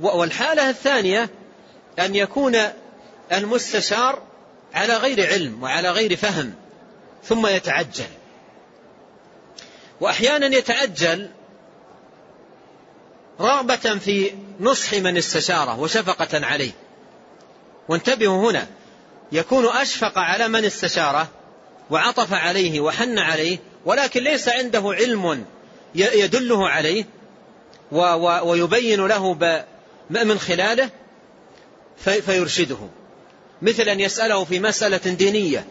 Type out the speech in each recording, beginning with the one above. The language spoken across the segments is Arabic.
والحالة الثانية أن يكون المستشار على غير علم وعلى غير فهم ثم يتعجل. وأحيانا يتعجل رغبة في نصح من استشاره وشفقة عليه. وانتبهوا هنا يكون أشفق على من استشاره وعطف عليه وحن عليه ولكن ليس عنده علم يدله عليه ويبين له من خلاله؟ فيرشده. مثل أن يسأله في مسألة دينية.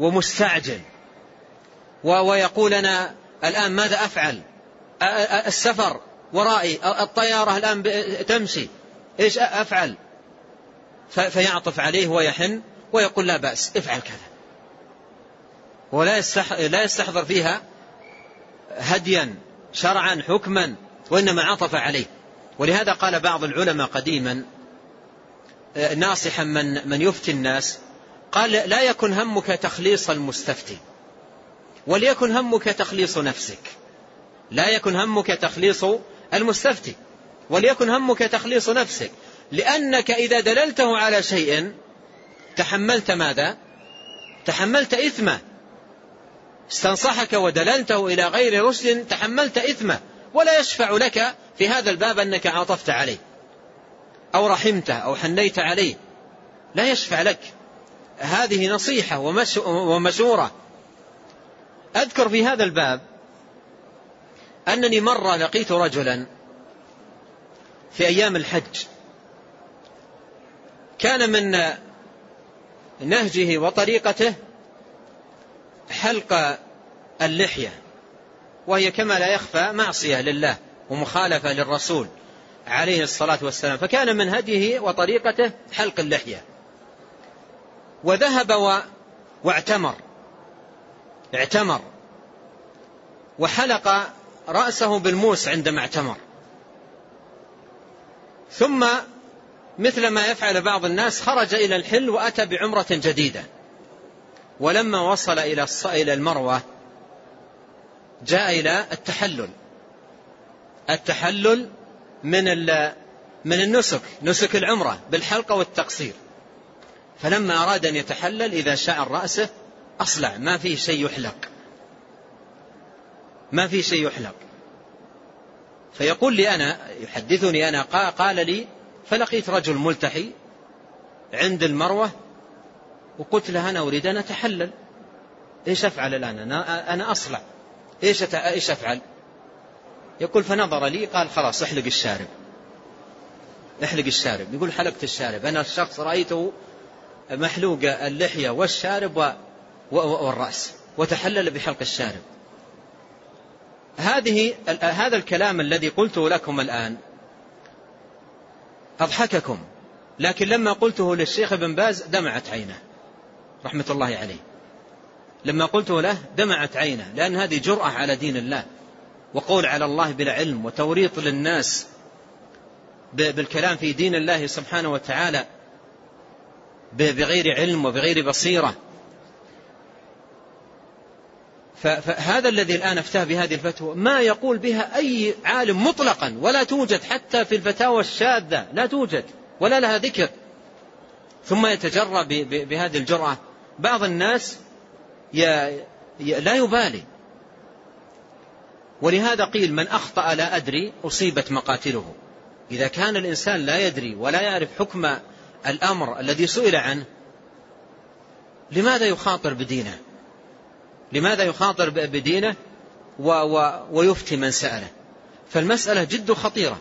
ومستعجل. ويقول أنا الآن ماذا أفعل؟ السفر ورائي. الطيارة الآن تمشي. إيش أفعل؟ فيعطف عليه ويحن ويقول لا بأس افعل كذا. ولا لا يستحضر فيها هديا شرعا حكما وإنما عطف عليه. ولهذا قال بعض العلماء قديما آه، ناصحا من من يفتي الناس قال لا يكن همك تخليص المستفتي وليكن همك تخليص نفسك. لا يكن همك تخليص المستفتي وليكن همك تخليص نفسك. لأنك إذا دللته على شيء تحملت ماذا؟ تحملت إثمه. استنصحك ودللته إلى غير رشد تحملت إثمه ولا يشفع لك في هذا الباب أنك عاطفت عليه أو رحمته أو حنيت عليه. لا يشفع لك. هذه نصيحة ومشورة أذكر في هذا الباب أنني مرة لقيت رجلا في أيام الحج. كان من نهجه وطريقته حلق اللحية وهي كما لا يخفى معصية لله. ومخالفة للرسول عليه الصلاة والسلام فكان من هديه وطريقته حلق اللحية. وذهب و... واعتمر. اعتمر. وحلق رأسه بالموس عندما اعتمر. ثم مثل ما يفعل بعض الناس خرج إلى الحل وأتى بعمرة جديدة. ولما وصل إلى المروة جاء إلى التحلل. التحلل من من النسك نسك العمرة بالحلقة والتقصير. فلما أراد أن يتحلل إذا شعر رأسه أصلع ما فيه شيء يحلق. ما فيه شيء يحلق. فيقول لي أنا يحدثني أنا قال لي فلقيت رجل ملتحي عند المروة وقلت له أنا أريد أن أتحلل. إيش أفعل الآن؟ أنا, أنا أصلع. إيش, إيش أفعل؟ يقول فنظر لي قال خلاص احلق الشارب. احلق الشارب. يقول حلقت الشارب. أنا الشخص رأيته محلوق اللحية والشارب والرأس. وتحلل بحلق الشارب. هذه هذا الكلام الذي قلته لكم الآن أضحككم. لكن لما قلته للشيخ ابن باز دمعت عينه. رحمة الله عليه. لما قلته له دمعت عينه. لأن هذه جرأة على دين الله. وقول على الله بلا علم وتوريط للناس بالكلام في دين الله سبحانه وتعالى بغير علم وبغير بصيرة. فهذا الذي الآن أفتاه بهذه الفتوى ما يقول بها أي عالم مطلقا ولا توجد حتى في الفتاوى الشاذة لا توجد ولا لها ذكر. ثم يتجرى بهذه الجرأة. بعض الناس لا يبالي. ولهذا قيل من أخطأ لا أدري أصيبت مقاتله. إذا كان الإنسان لا يدري ولا يعرف حكم الأمر الذي سئل عنه لماذا يخاطر بدينه؟ لماذا يخاطر بدينه و و ويفتي من سأله؟ فالمسألة جد خطيرة.